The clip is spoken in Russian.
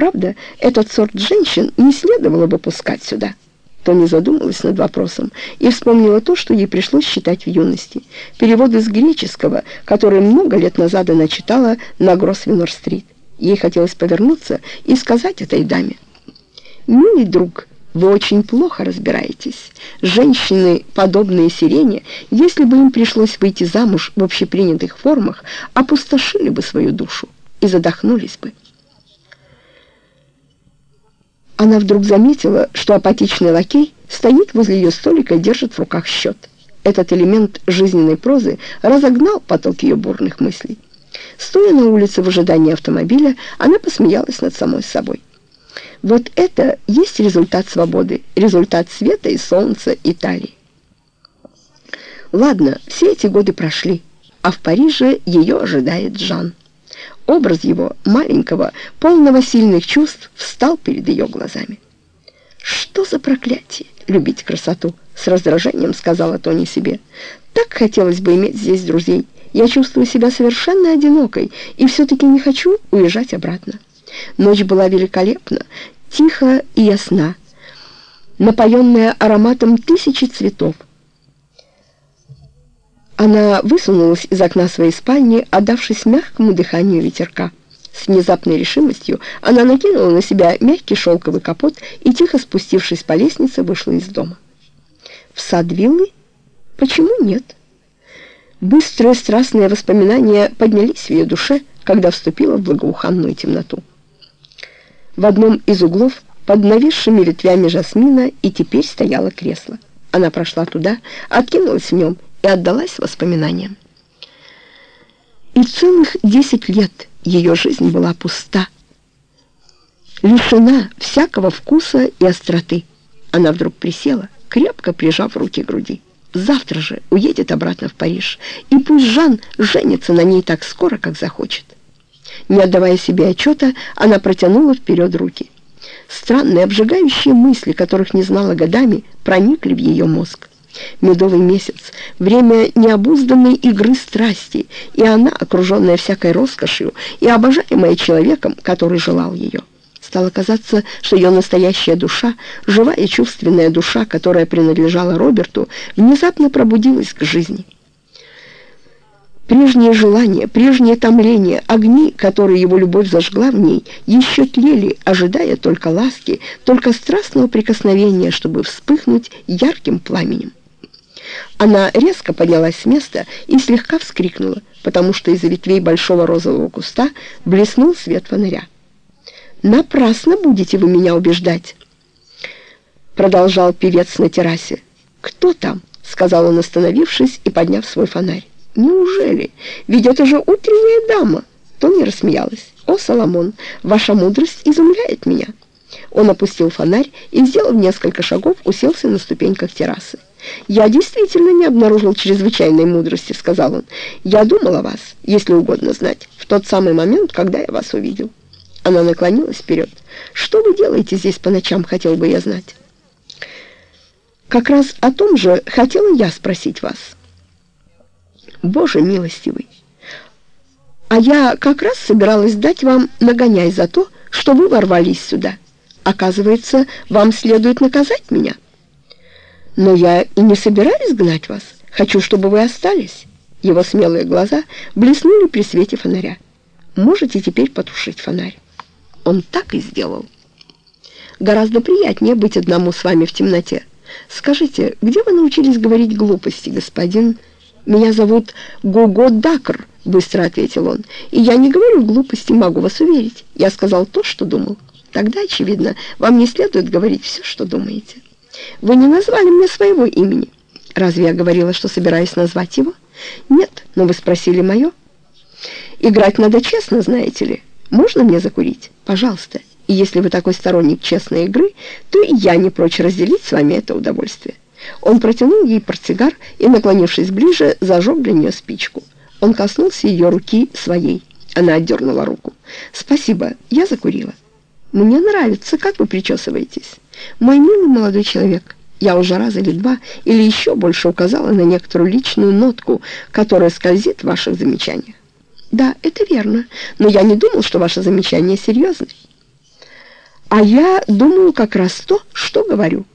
Правда, этот сорт женщин не следовало бы пускать сюда. Тони задумалась над вопросом и вспомнила то, что ей пришлось читать в юности. Переводы с греческого, которые много лет назад она читала на Гросвенор-стрит. Ей хотелось повернуться и сказать этой даме. «Милый друг, вы очень плохо разбираетесь. Женщины, подобные сирене, если бы им пришлось выйти замуж в общепринятых формах, опустошили бы свою душу и задохнулись бы». Она вдруг заметила, что апатичный лакей стоит возле ее столика и держит в руках счет. Этот элемент жизненной прозы разогнал поток ее бурных мыслей. Стоя на улице в ожидании автомобиля, она посмеялась над самой собой. Вот это есть результат свободы, результат света и солнца Италии. Ладно, все эти годы прошли, а в Париже ее ожидает Жан. Образ его, маленького, полного сильных чувств, встал перед ее глазами. «Что за проклятие, любить красоту?» — с раздражением сказала Тони себе. «Так хотелось бы иметь здесь друзей. Я чувствую себя совершенно одинокой и все-таки не хочу уезжать обратно». Ночь была великолепна, тихо и ясна, напоенная ароматом тысячи цветов. Она высунулась из окна своей спальни, отдавшись мягкому дыханию ветерка. С внезапной решимостью она накинула на себя мягкий шелковый капот и, тихо спустившись по лестнице, вышла из дома. В сад виллы? Почему нет? Быстрые страстные воспоминания поднялись в ее душе, когда вступила в благоуханную темноту. В одном из углов под нависшими ветвями жасмина и теперь стояло кресло. Она прошла туда, откинулась в нем и отдалась воспоминаниям. И целых десять лет ее жизнь была пуста, лишена всякого вкуса и остроты. Она вдруг присела, крепко прижав руки к груди. Завтра же уедет обратно в Париж, и пусть Жан женится на ней так скоро, как захочет. Не отдавая себе отчета, она протянула вперед руки. Странные, обжигающие мысли, которых не знала годами, проникли в ее мозг. Медовый месяц, время необузданной игры страсти, и она, окруженная всякой роскошью и обожаемая человеком, который желал ее. Стало казаться, что ее настоящая душа, живая чувственная душа, которая принадлежала Роберту, внезапно пробудилась к жизни. Прежние желания, прежнее томление, огни, которые его любовь зажгла в ней, еще тлели, ожидая только ласки, только страстного прикосновения, чтобы вспыхнуть ярким пламенем. Она резко поднялась с места и слегка вскрикнула, потому что из-за ветвей большого розового куста блеснул свет фонаря. «Напрасно будете вы меня убеждать!» Продолжал певец на террасе. «Кто там?» — сказал он, остановившись и подняв свой фонарь. «Неужели? Ведь это же утренняя дама!» Тони рассмеялась. «О, Соломон, ваша мудрость изумляет меня!» Он опустил фонарь и, сделав несколько шагов, уселся на ступеньках террасы. «Я действительно не обнаружил чрезвычайной мудрости», — сказал он. «Я думал о вас, если угодно знать, в тот самый момент, когда я вас увидел». Она наклонилась вперед. «Что вы делаете здесь по ночам, хотел бы я знать?» «Как раз о том же хотела я спросить вас». «Боже милостивый! А я как раз собиралась дать вам нагоняй за то, что вы ворвались сюда. Оказывается, вам следует наказать меня». «Но я и не собираюсь гнать вас. Хочу, чтобы вы остались». Его смелые глаза блеснули при свете фонаря. «Можете теперь потушить фонарь». Он так и сделал. «Гораздо приятнее быть одному с вами в темноте. Скажите, где вы научились говорить глупости, господин?» «Меня зовут Гого Дакр», — быстро ответил он. «И я не говорю глупости, могу вас уверить. Я сказал то, что думал. Тогда, очевидно, вам не следует говорить все, что думаете». Вы не назвали мне своего имени. Разве я говорила, что собираюсь назвать его? Нет, но вы спросили мое. Играть надо честно, знаете ли. Можно мне закурить? Пожалуйста. И если вы такой сторонник честной игры, то и я не прочь разделить с вами это удовольствие. Он протянул ей портсигар и, наклонившись ближе, зажег для нее спичку. Он коснулся ее руки своей. Она отдернула руку. «Спасибо, я закурила». «Мне нравится, как вы причесываетесь». «Мой милый молодой человек, я уже раз или два или еще больше указала на некоторую личную нотку, которая скользит в ваших замечаниях». «Да, это верно, но я не думал, что ваше замечание серьезное». А я думаю как раз то, что говорю».